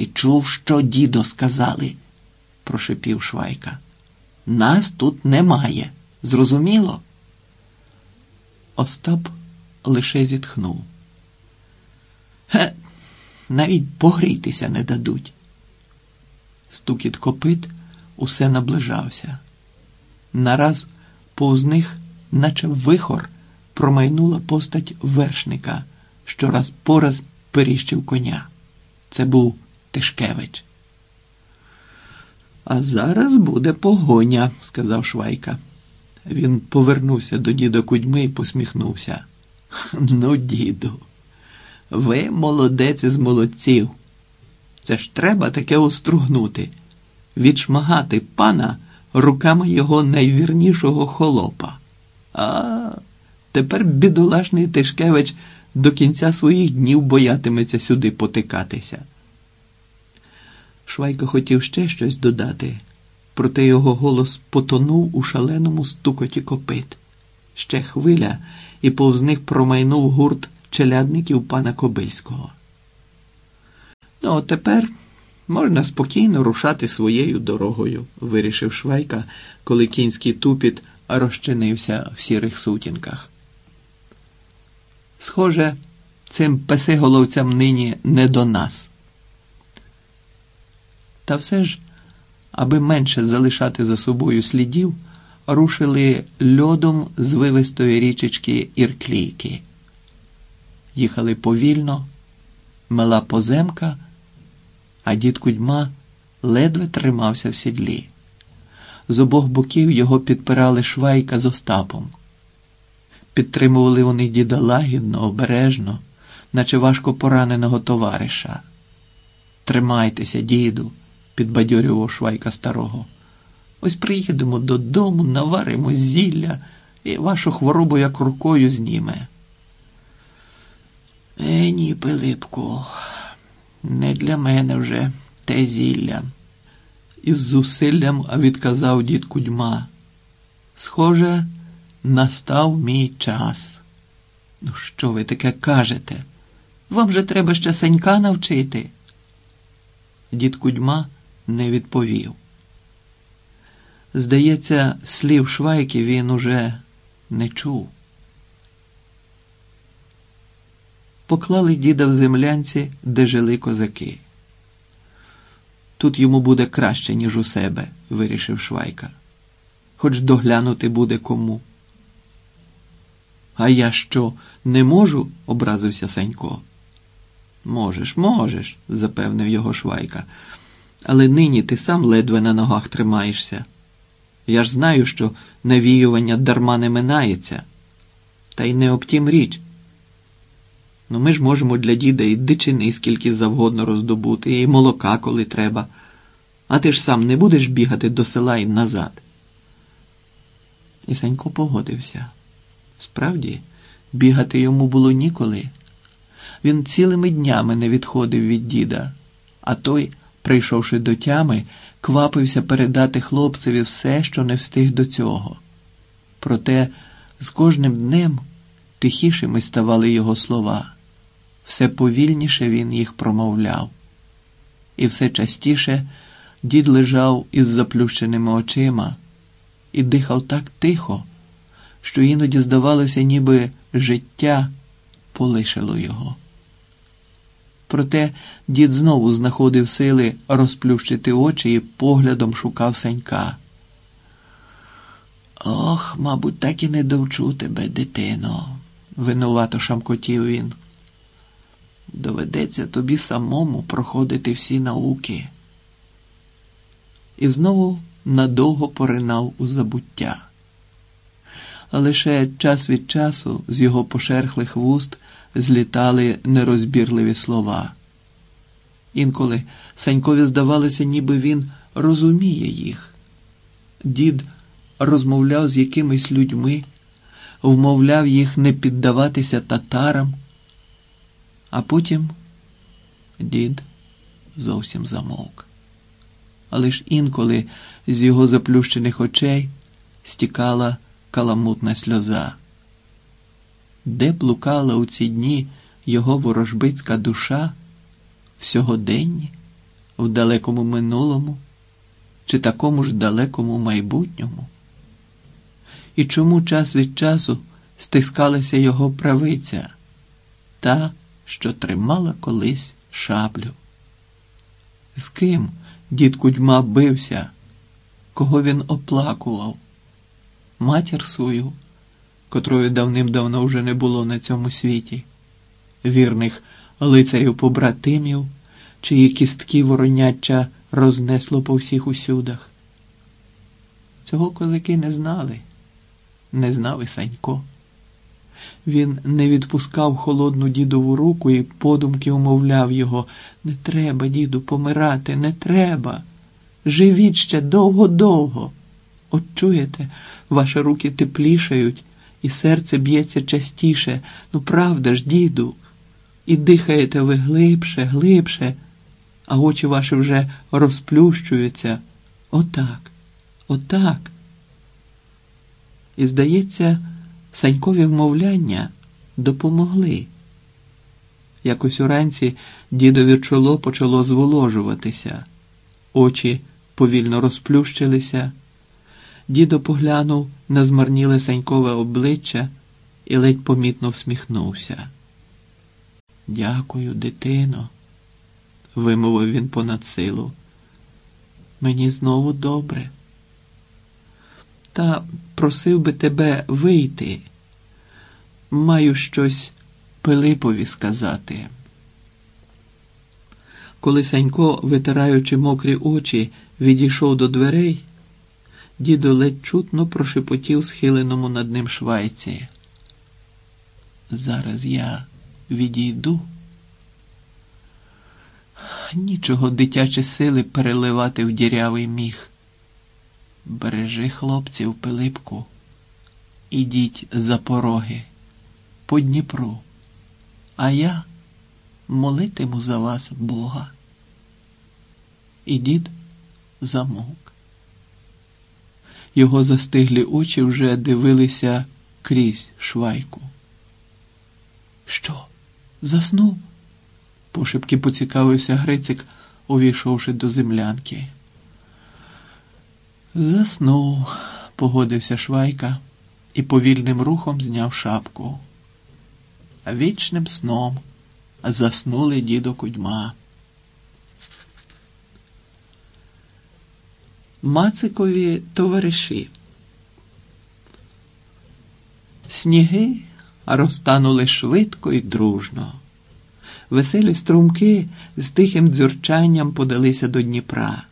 Ти чув, що дідо сказали? прошепів Швайка. Нас тут немає. Зрозуміло? Остап лише зітхнув. Ге, навіть погрітися не дадуть. Стукіт копит усе наближався. Нараз повз них, наче вихор, промайнула постать вершника, що раз по раз періщив коня. Це був Тишкевич. А зараз буде погоня, сказав Швайка. Він повернувся до діда Кудьми і посміхнувся. Ну, діду, ви молодець із молодців. Це ж треба таке остругнути, відшмагати пана руками його найвірнішого холопа. А тепер бідолашний Тишкевич до кінця своїх днів боятиметься сюди потикатися. Швайка хотів ще щось додати, проте його голос потонув у шаленому стукоті копит. Ще хвиля, і повз них промайнув гурт челядників пана Кобильського. Ну, от тепер можна спокійно рушати своєю дорогою, вирішив Швайка, коли кінський тупіт розчинився в сірих сутінках. Схоже, цим песиголовцям нині не до нас. Та все ж, аби менше залишати за собою слідів, рушили льодом з вивистої річечки Ірклійки. Їхали повільно, мила поземка, а дід Кудьма ледве тримався в сідлі. З обох боків його підпирали Швайка з Остапом. Підтримували вони діда лагідно, обережно, наче важко пораненого товариша. Тримайтеся, діду підбадьорював швайка старого. Ось приїдемо додому, наваримо зілля і вашу хворобу як рукою зніме. Е, ні, Пилипку, не для мене вже те зілля. Із зусиллям відказав дід Кудьма. Схоже, настав мій час. Ну, що ви таке кажете? Вам же треба ще санька навчити. Дід Кудьма не відповів. Здається, слів Швайки він уже не чув. Поклали діда в землянці, де жили козаки. Тут йому буде краще, ніж у себе, вирішив Швайка. Хоч доглянути буде кому. А я що, не можу? образився Санько. Можеш, можеш, запевнив його Швайка. Але нині ти сам ледве на ногах тримаєшся. Я ж знаю, що навіювання дарма не минається, та й не об тім річ. Ну ми ж можемо для діда і дичини скільки завгодно роздобути, і молока, коли треба. А ти ж сам не будеш бігати до села і назад. І Санько погодився. Справді, бігати йому було ніколи. Він цілими днями не відходив від діда, а той прийшовши до тями, квапився передати хлопцеві все, що не встиг до цього. Проте з кожним днем тихішими ставали його слова, все повільніше він їх промовляв, і все частіше дід лежав із заплющеними очима і дихав так тихо, що іноді здавалося, ніби життя полишило його. Проте дід знову знаходив сили розплющити очі і поглядом шукав санька. Ох, мабуть, так і не довчу тебе, дитино, винувато шамкотів він. Доведеться тобі самому проходити всі науки. І знову надовго поринав у забуття. Лише час від часу з його пошерхлих вуст злітали нерозбірливі слова. Інколи Санькові здавалося, ніби він розуміє їх. Дід розмовляв з якимись людьми, вмовляв їх не піддаватися татарам, а потім дід зовсім замовк. Але ж інколи з його заплющених очей стікала каламутна сльоза де блукала у ці дні його ворожбицька душа в сьогоденні? в далекому минулому чи такому ж далекому майбутньому? І чому час від часу стискалася його правиця, та, що тримала колись шаблю? З ким дід Кудьма бився, кого він оплакував? Матір свою, котрої давним-давно вже не було на цьому світі, вірних лицарів побратимів, чиї кістки вороняча рознесло по всіх усюдах. Цього козаки не знали, не знав і Санько. Він не відпускав холодну дідову руку і подумки умовляв його не треба, діду, помирати, не треба. Живіть ще довго-довго. От чуєте, ваші руки теплішають, і серце б'ється частіше. Ну, правда ж, діду, і дихаєте ви глибше, глибше, а очі ваші вже розплющуються. Отак, отак. І, здається, Санькові вмовляння допомогли. Якось уранці дідові чоло почало зволожуватися, очі повільно розплющилися. Дідо поглянув на змарніле Санькове обличчя і ледь помітно всміхнувся. Дякую, дитино, вимовив він понад силу. Мені знову добре. Та просив би тебе вийти. Маю щось Пилипові сказати. Коли Санько, витираючи мокрі очі, відійшов до дверей, дідо ледь чутно прошепотів схиленому над ним швайці. Зараз я відійду. Нічого дитячі сили переливати в дірявий міг. Бережи хлопців, Пилипку, ідіть за пороги по Дніпру, а я молитиму за вас Бога. І дід замовк. Його застиглі очі вже дивилися крізь швайку. Що, заснув? пошепки поцікавився Грицик, увійшовши до землянки. Заснув, погодився Швайка і повільним рухом зняв шапку. Вічним сном заснули дідо кудьма. Мацикові товариші. Сніги розтанули швидко і дружно. Веселі струмки з тихим дзюрчанням подалися до Дніпра.